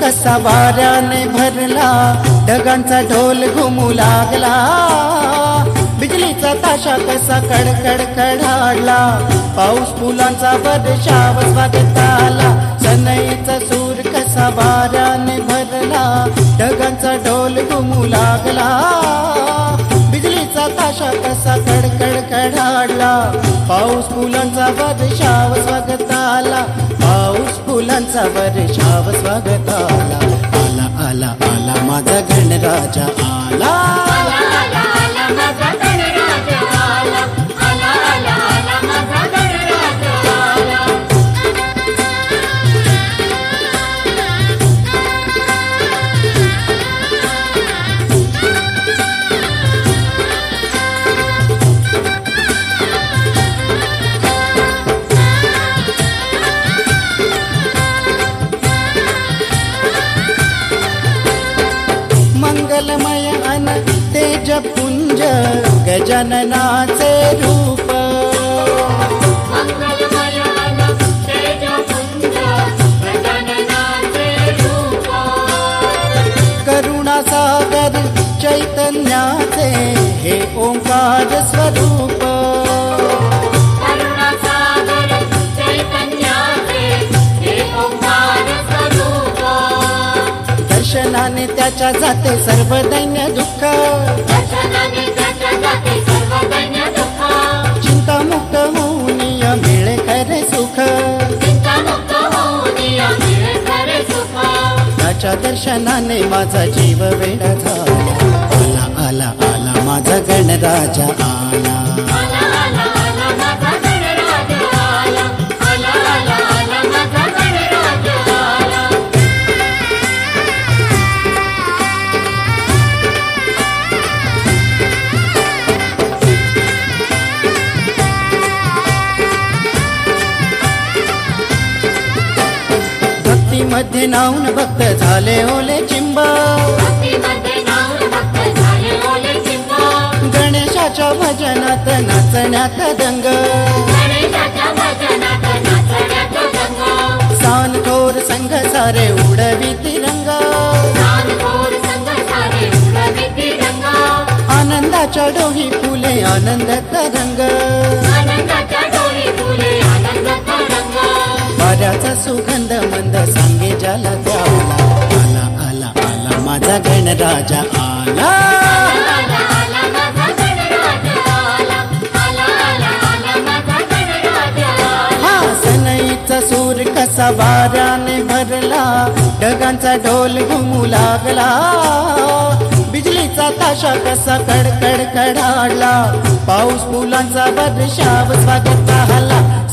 कसा वाऱ्याने भरला ढगांचा ढोल घुमू लागला. बिजलीचा ताशा कसा कडकड कडाडला पाऊस फुलांचा बदशाव स्वागत आला. सनईचा सूर कसा वाऱ्याने भरला ढगांचा ढोल घुमू लागला. बिजलीचा ताशा कसा कडकड कडाडला पाऊस फुलांचा बदशाव स्वागत आला. फुलांचा वर्षाव स्वागत आला आला आला आला माझा गणराजा. पुंज गजाननाचे रूप. करुणासागर चैतन्याचे हे ओंकार स्वरूप. दर्शनाने त्याच्या जाते सर्व दैन्य दुःख. चिंतामुक्त होऊन मिळे खरे सुख. त्याच्या दर्शनाने माझा जीव वेडा झाला. आला आला आला माझा गणराजा. भक्तीमध्ये नाऊन भक्त झाले ओले चिंब. गणेशाच्या भजनात नाचण्यात दंग. सानखोर संघ सारे उडवी तिरंग. आनंदाच्या डोही फुले आनंद तरंग सांगे ज्याला त्याला आला आला आला माझा गणराजा आला. आला सनईचा सूर कसा वाऱ्याने भरला ढगांचा ढोल घुमू लागला. बिजलीचा ताशा कसा कडकड कडाडला पाऊस फुलांचा वर्षाव स्वागत आला